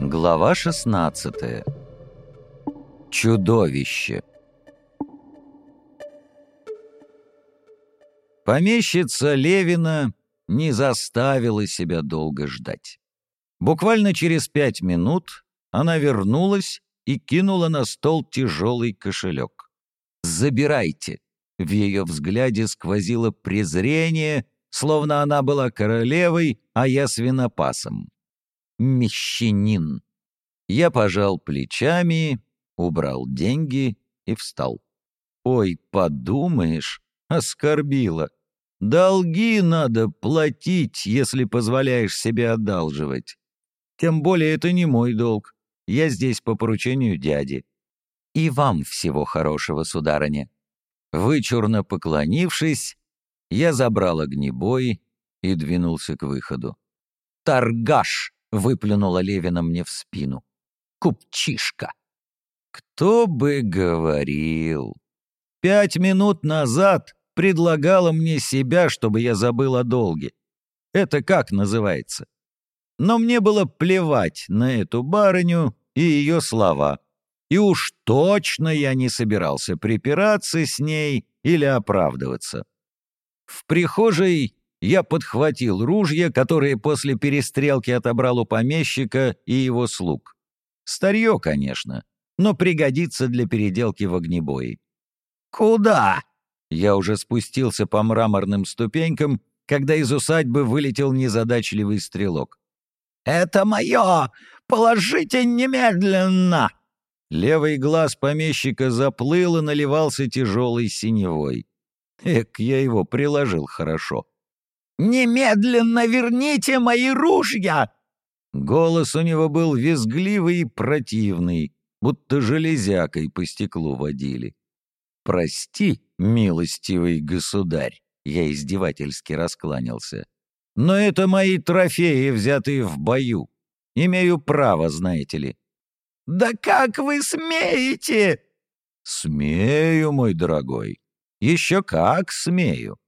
Глава 16 Чудовище Помещица Левина не заставила себя долго ждать. Буквально через пять минут она вернулась и кинула на стол тяжелый кошелек. «Забирайте!» В ее взгляде сквозило презрение, словно она была королевой, а я свинопасом. Мещанин. Я пожал плечами, убрал деньги и встал. Ой, подумаешь, оскорбила. Долги надо платить, если позволяешь себе одалживать. Тем более это не мой долг. Я здесь по поручению дяди. И вам всего хорошего, сударыня. Вычурно поклонившись, я забрал огнебой и двинулся к выходу. «Торгаш!» — выплюнула Левина мне в спину. «Купчишка!» Кто бы говорил. Пять минут назад предлагала мне себя, чтобы я забыл о долге. Это как называется? Но мне было плевать на эту барыню и ее слова. И уж точно я не собирался припираться с ней или оправдываться. В прихожей я подхватил ружья, которые после перестрелки отобрал у помещика и его слуг. Старье, конечно, но пригодится для переделки в огнебои. «Куда?» Я уже спустился по мраморным ступенькам, когда из усадьбы вылетел незадачливый стрелок. «Это мое! Положите немедленно!» Левый глаз помещика заплыл и наливался тяжелой синевой. Эк, я его приложил хорошо. «Немедленно верните мои ружья!» Голос у него был визгливый и противный, будто железякой по стеклу водили. «Прости, милостивый государь», — я издевательски раскланялся. «Но это мои трофеи, взятые в бою. Имею право, знаете ли». «Да как вы смеете?» «Смею, мой дорогой. Еще как смею.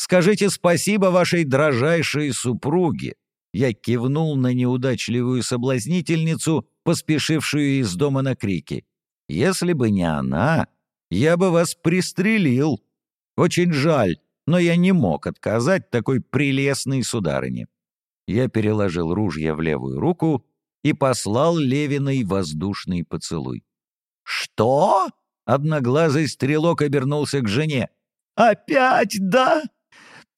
Скажите спасибо вашей дрожайшей супруге». Я кивнул на неудачливую соблазнительницу, поспешившую из дома на крики. «Если бы не она, я бы вас пристрелил. Очень жаль, но я не мог отказать такой прелестной сударыне». Я переложил ружье в левую руку и послал Левиной воздушный поцелуй. «Что?» — одноглазый стрелок обернулся к жене. «Опять, да?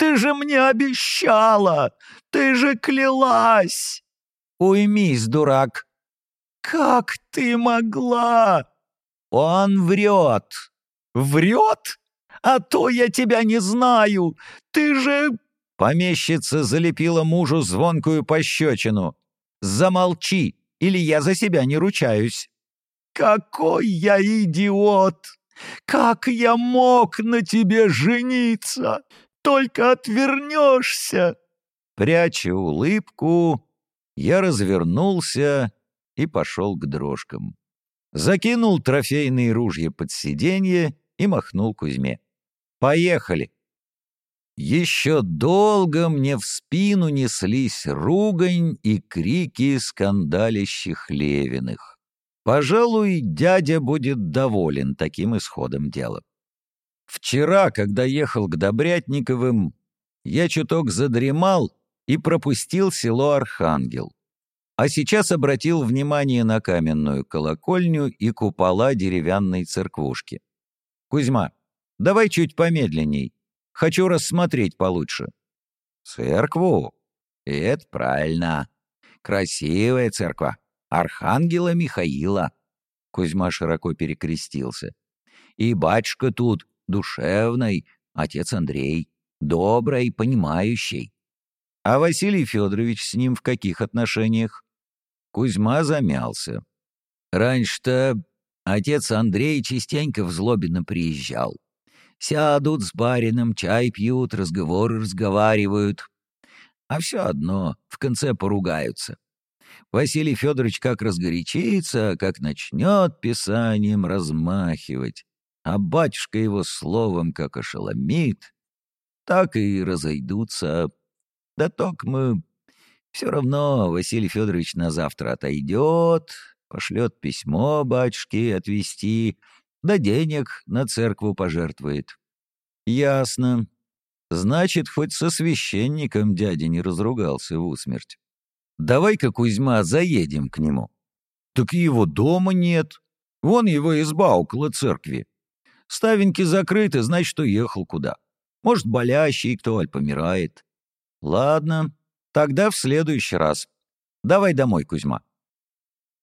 Ты же мне обещала! Ты же клялась!» «Уймись, дурак!» «Как ты могла?» «Он врет!» «Врет? А то я тебя не знаю! Ты же...» Помещица залепила мужу звонкую пощечину. «Замолчи, или я за себя не ручаюсь». «Какой я идиот! Как я мог на тебе жениться? Только отвернешься!» Пряча улыбку, я развернулся и пошел к дрожкам. Закинул трофейные ружья под сиденье и махнул Кузьме. «Поехали!» Еще долго мне в спину неслись ругань и крики скандалящих Левиных. Пожалуй, дядя будет доволен таким исходом дела. Вчера, когда ехал к Добрятниковым, я чуток задремал и пропустил село Архангел. А сейчас обратил внимание на каменную колокольню и купола деревянной церквушки. «Кузьма, давай чуть помедленней. Хочу рассмотреть получше». «Церкву? Это правильно. Красивая церковь. Архангела Михаила». Кузьма широко перекрестился. «И батюшка тут душевный, отец Андрей, добрый, понимающий. А Василий Федорович с ним в каких отношениях?» Кузьма замялся. «Раньше-то отец Андрей частенько в Злобино приезжал. Сядут с барином, чай пьют, разговоры разговаривают. А все одно, в конце поругаются. Василий Федорович как разгорячится, как начнет писанием размахивать, а батюшка его словом как ошеломит, так и разойдутся. Да только мы Все равно Василий Федорович на завтра отойдет, пошлет письмо батюшке отвезти, да денег на церкву пожертвует. Ясно. Значит, хоть со священником дядя не разругался в усмерть. Давай-ка, Кузьма, заедем к нему. Так его дома нет. Вон его изба около церкви. Ставеньки закрыты, значит, уехал куда. Может, болящий кто, аль помирает. Ладно, тогда в следующий раз. Давай домой, Кузьма.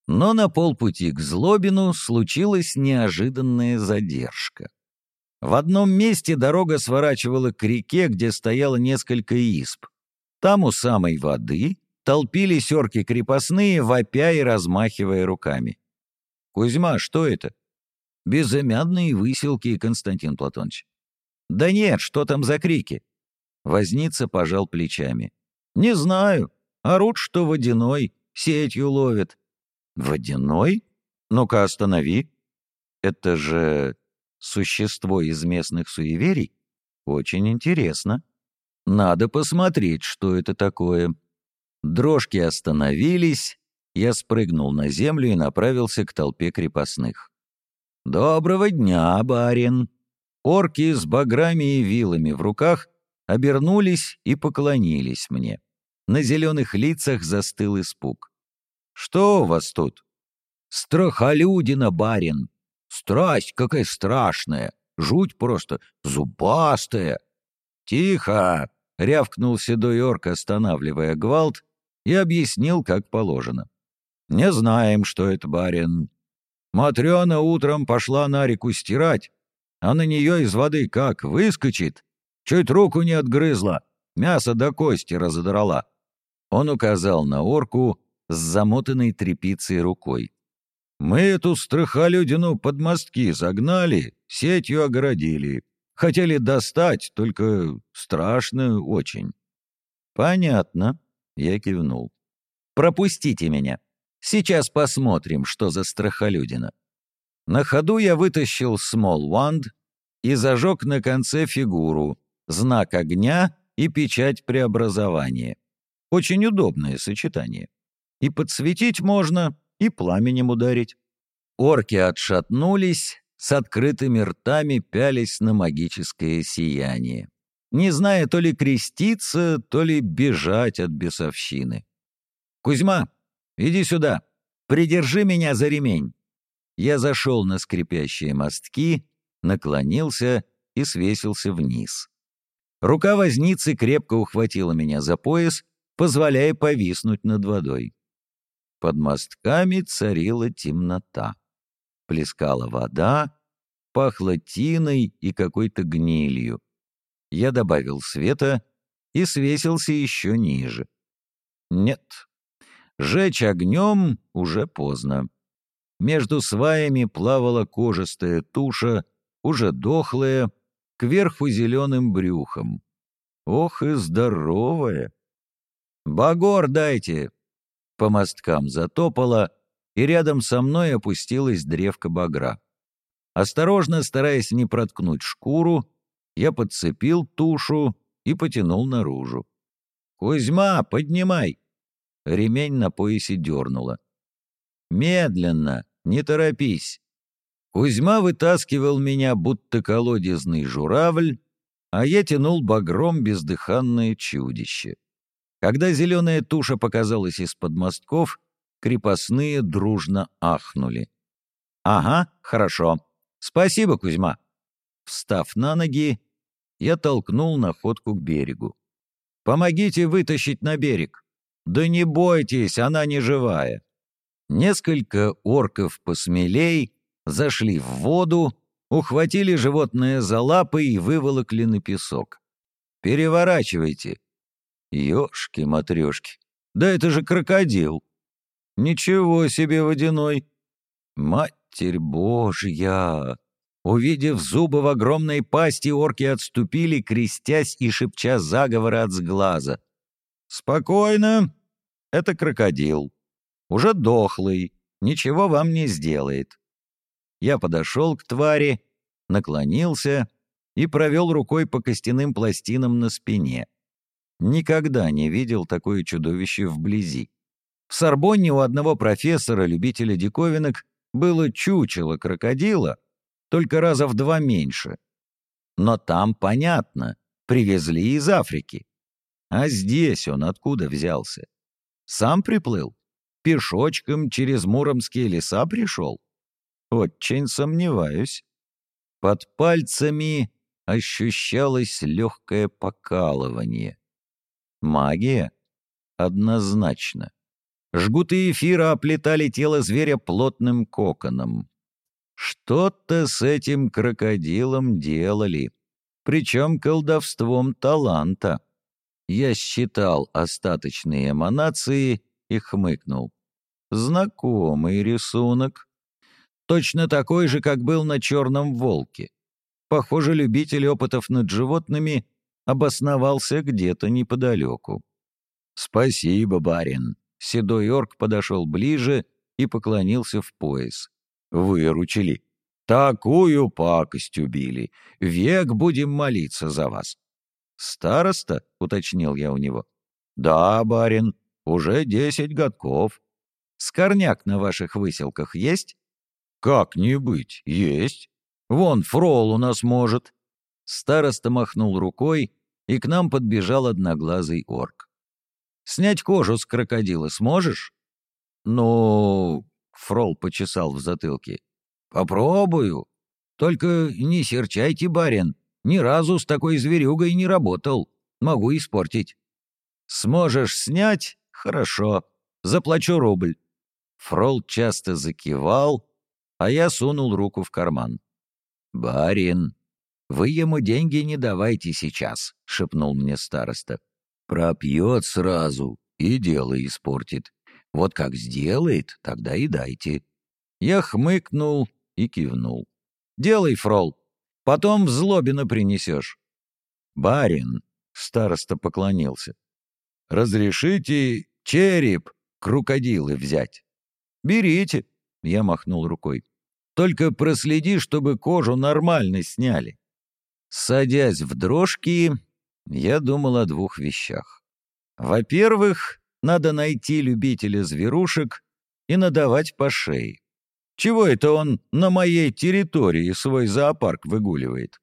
Но на полпути к Злобину случилась неожиданная задержка. В одном месте дорога сворачивала к реке, где стояло несколько исп. Там у самой воды толпились орки крепостные, вопя и размахивая руками. «Кузьма, что это?» «Безымянные выселки, Константин Платонович». «Да нет, что там за крики?» Возница пожал плечами. «Не знаю. Орут, что водяной, сетью ловит. «Водяной? Ну-ка, останови. Это же существо из местных суеверий? Очень интересно. Надо посмотреть, что это такое». Дрожки остановились, я спрыгнул на землю и направился к толпе крепостных. «Доброго дня, барин!» Орки с баграми и вилами в руках обернулись и поклонились мне. На зеленых лицах застыл испуг. «Что у вас тут?» «Страхолюдина, барин! Страсть какая страшная! Жуть просто зубастая!» «Тихо!» — рявкнул седой орк, останавливая гвалт, и объяснил, как положено. «Не знаем, что это, барин. Матрена утром пошла на реку стирать, а на нее из воды как выскочит, чуть руку не отгрызла, мясо до кости разодрала». Он указал на орку, с замотанной тряпицей рукой. «Мы эту страхолюдину под мостки загнали, сетью огородили. Хотели достать, только страшно очень». «Понятно», — я кивнул. «Пропустите меня. Сейчас посмотрим, что за страхолюдина». На ходу я вытащил Small Wand и зажег на конце фигуру, знак огня и печать преобразования. Очень удобное сочетание. И подсветить можно, и пламенем ударить. Орки отшатнулись, с открытыми ртами пялись на магическое сияние, не зная то ли креститься, то ли бежать от бесовщины. «Кузьма, иди сюда, придержи меня за ремень». Я зашел на скрипящие мостки, наклонился и свесился вниз. Рука возницы крепко ухватила меня за пояс, позволяя повиснуть над водой. Под мостками царила темнота. Плескала вода, пахло тиной и какой-то гнилью. Я добавил света и свесился еще ниже. Нет, жечь огнем уже поздно. Между сваями плавала кожистая туша, уже дохлая, кверху зеленым брюхом. Ох и здоровая! «Багор дайте!» По мосткам затопало, и рядом со мной опустилась древка багра. Осторожно, стараясь не проткнуть шкуру, я подцепил тушу и потянул наружу. «Кузьма, поднимай!» Ремень на поясе дернуло. «Медленно, не торопись!» Кузьма вытаскивал меня, будто колодезный журавль, а я тянул багром бездыханное чудище. Когда зеленая туша показалась из-под мостков, крепостные дружно ахнули. «Ага, хорошо. Спасибо, Кузьма». Встав на ноги, я толкнул находку к берегу. «Помогите вытащить на берег». «Да не бойтесь, она не живая». Несколько орков посмелей зашли в воду, ухватили животное за лапы и выволокли на песок. «Переворачивайте», Ёшки-матрёшки, да это же крокодил. Ничего себе водяной. Матерь Божья! Увидев зубы в огромной пасти, орки отступили, крестясь и шепча заговоры от сглаза. «Спокойно, это крокодил. Уже дохлый, ничего вам не сделает». Я подошел к твари, наклонился и провел рукой по костяным пластинам на спине. Никогда не видел такое чудовище вблизи. В Сорбонне у одного профессора, любителя диковинок, было чучело крокодила, только раза в два меньше. Но там понятно, привезли из Африки. А здесь он откуда взялся? Сам приплыл? Пешочком через муромские леса пришел? Очень сомневаюсь. Под пальцами ощущалось легкое покалывание. Магия? Однозначно. Жгуты эфира оплетали тело зверя плотным коконом. Что-то с этим крокодилом делали, причем колдовством таланта. Я считал остаточные эманации и хмыкнул. Знакомый рисунок. Точно такой же, как был на «Черном волке». Похоже, любитель опытов над животными обосновался где-то неподалеку. «Спасибо, барин». Седой орк подошел ближе и поклонился в пояс. «Выручили. Такую пакость убили. Век будем молиться за вас. «Староста?» — уточнил я у него. «Да, барин, уже десять годков. Скорняк на ваших выселках есть?» «Как не быть, есть. Вон фрол у нас может». Староста махнул рукой, и к нам подбежал одноглазый орк. «Снять кожу с крокодила сможешь?» «Ну...» — фрол почесал в затылке. «Попробую. Только не серчайте, барин. Ни разу с такой зверюгой не работал. Могу испортить. Сможешь снять? Хорошо. Заплачу рубль. Фрол часто закивал, а я сунул руку в карман. «Барин, вы ему деньги не давайте сейчас», — шепнул мне староста. «Пропьет сразу и дело испортит. Вот как сделает, тогда и дайте». Я хмыкнул и кивнул. «Делай, Фрол, Потом в злобина принесешь. Барин, староста поклонился. Разрешите череп крокодилы взять? Берите, я махнул рукой. Только проследи, чтобы кожу нормально сняли. Садясь в дрожки, я думал о двух вещах. Во-первых, надо найти любителя зверушек и надавать по шее. Чего это он на моей территории свой зоопарк выгуливает?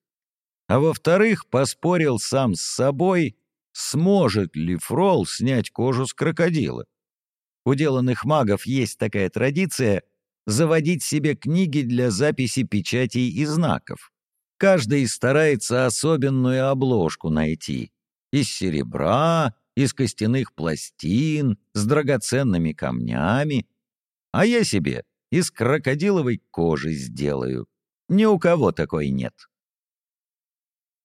А во-вторых, поспорил сам с собой, сможет ли Фрол снять кожу с крокодила. У деланных магов есть такая традиция заводить себе книги для записи печатей и знаков. Каждый старается особенную обложку найти. Из серебра, из костяных пластин, с драгоценными камнями. А я себе из крокодиловой кожи сделаю. Ни у кого такой нет.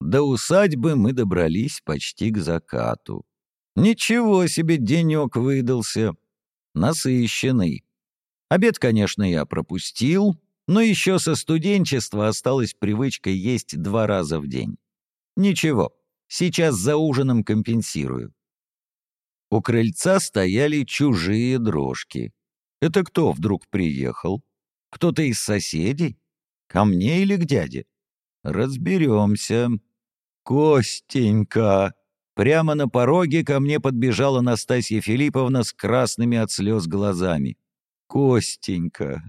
До усадьбы мы добрались почти к закату. Ничего себе денек выдался. Насыщенный. Обед, конечно, я пропустил, но еще со студенчества осталась привычка есть два раза в день. Ничего, сейчас за ужином компенсирую. У крыльца стояли чужие дрожки. Это кто вдруг приехал? Кто-то из соседей? Ко мне или к дяде? Разберемся. Костенька! Прямо на пороге ко мне подбежала Настасья Филипповна с красными от слез глазами. Костенька!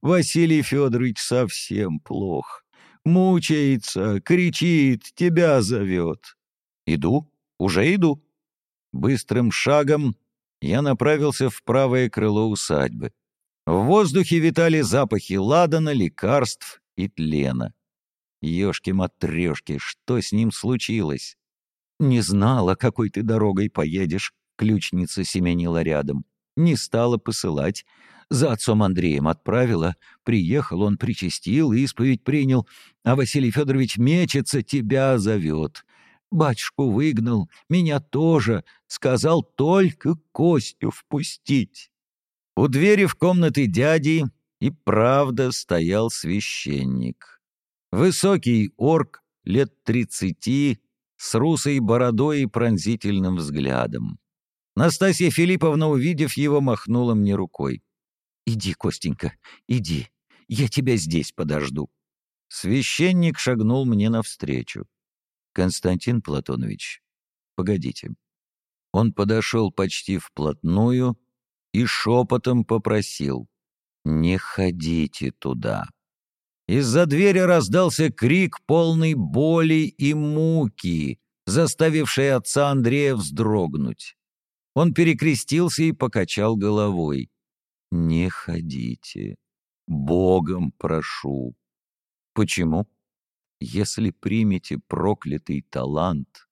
Василий Федорович совсем плох. Мучается, кричит, тебя зовет. Иду, уже иду. Быстрым шагом я направился в правое крыло усадьбы. В воздухе витали запахи ладана, лекарств и тлена. Ёшки-матрёшки, что с ним случилось? Не знала, какой ты дорогой поедешь, ключница семенила рядом. Не стала посылать. За отцом Андреем отправила. Приехал он, причастил, исповедь принял. А Василий Федорович мечется, тебя зовет. Батюшку выгнал, меня тоже. Сказал только Костю впустить. У двери в комнаты дяди и правда стоял священник. Высокий орк, лет тридцати, с русой бородой и пронзительным взглядом. Настасья Филипповна, увидев его, махнула мне рукой. «Иди, Костенька, иди, я тебя здесь подожду». Священник шагнул мне навстречу. «Константин Платонович, погодите, Он подошел почти вплотную и шепотом попросил «Не ходите туда». Из-за двери раздался крик полный боли и муки, заставивший отца Андрея вздрогнуть. Он перекрестился и покачал головой. «Не ходите. Богом прошу». «Почему?» «Если примете проклятый талант,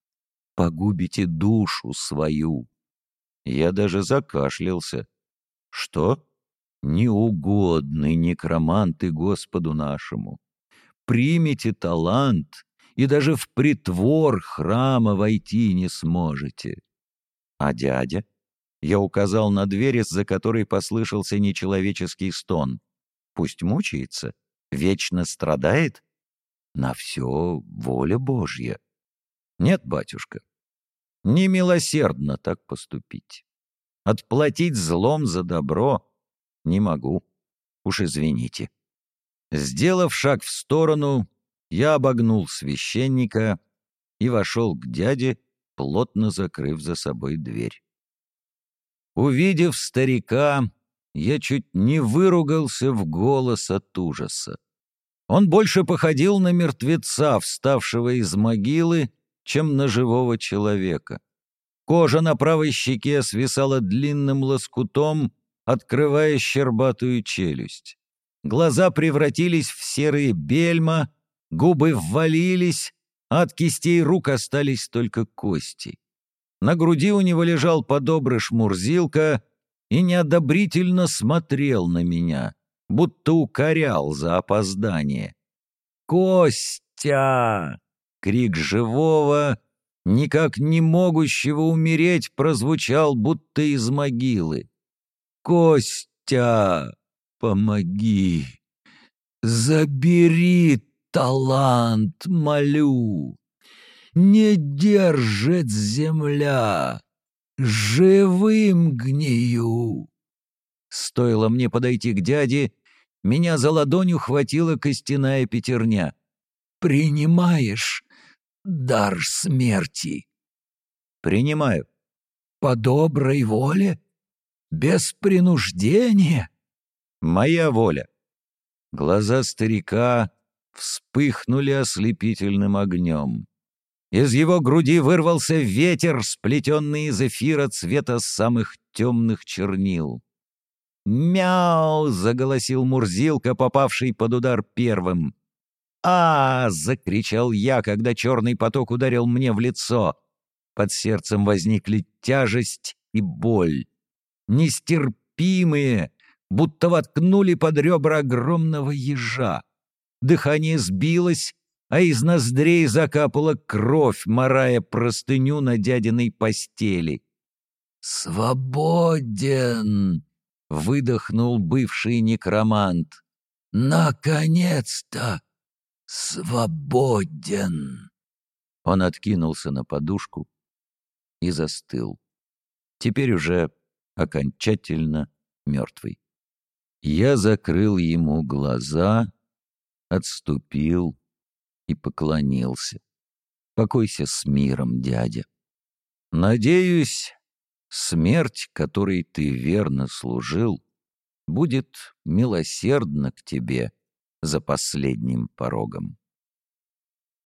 погубите душу свою». Я даже закашлялся. «Что?» «Неугодный некромант и Господу нашему. Примите талант, и даже в притвор храма войти не сможете. А дядя? Я указал на дверь, из-за которой послышался нечеловеческий стон. Пусть мучается, вечно страдает. На все воля Божья. Нет, батюшка, не милосердно так поступить. Отплатить злом за добро не могу. Уж извините. Сделав шаг в сторону, я обогнул священника и вошел к дяде, плотно закрыв за собой дверь. Увидев старика, я чуть не выругался в голос от ужаса. Он больше походил на мертвеца, вставшего из могилы, чем на живого человека. Кожа на правой щеке свисала длинным лоскутом, открывая щербатую челюсть. Глаза превратились в серые бельма, губы ввалились, от кистей рук остались только кости. На груди у него лежал подобрыш Мурзилка и неодобрительно смотрел на меня, будто укорял за опоздание. «Костя!» — крик живого, никак не могущего умереть, прозвучал будто из могилы. «Костя, помоги! Забери талант молю, не держит земля, живым гнию. Стоило мне подойти к дяде, меня за ладонь ухватила костяная пятерня. «Принимаешь дар смерти?» «Принимаю». «По доброй воле? Без принуждения?» «Моя воля». Глаза старика вспыхнули ослепительным огнем. Из его груди вырвался ветер, сплетенный из эфира цвета самых темных чернил. «Мяу!» — заголосил Мурзилка, попавший под удар первым. а закричал я, когда черный поток ударил мне в лицо. Под сердцем возникли тяжесть и боль. Нестерпимые, будто воткнули под ребра огромного ежа дыхание сбилось, а из ноздрей закапала кровь, морая простыню на дядиной постели. «Свободен!» — выдохнул бывший некромант. «Наконец-то! Свободен!» Он откинулся на подушку и застыл. Теперь уже окончательно мертвый. Я закрыл ему глаза отступил и поклонился. «Покойся с миром, дядя. Надеюсь, смерть, которой ты верно служил, будет милосердна к тебе за последним порогом».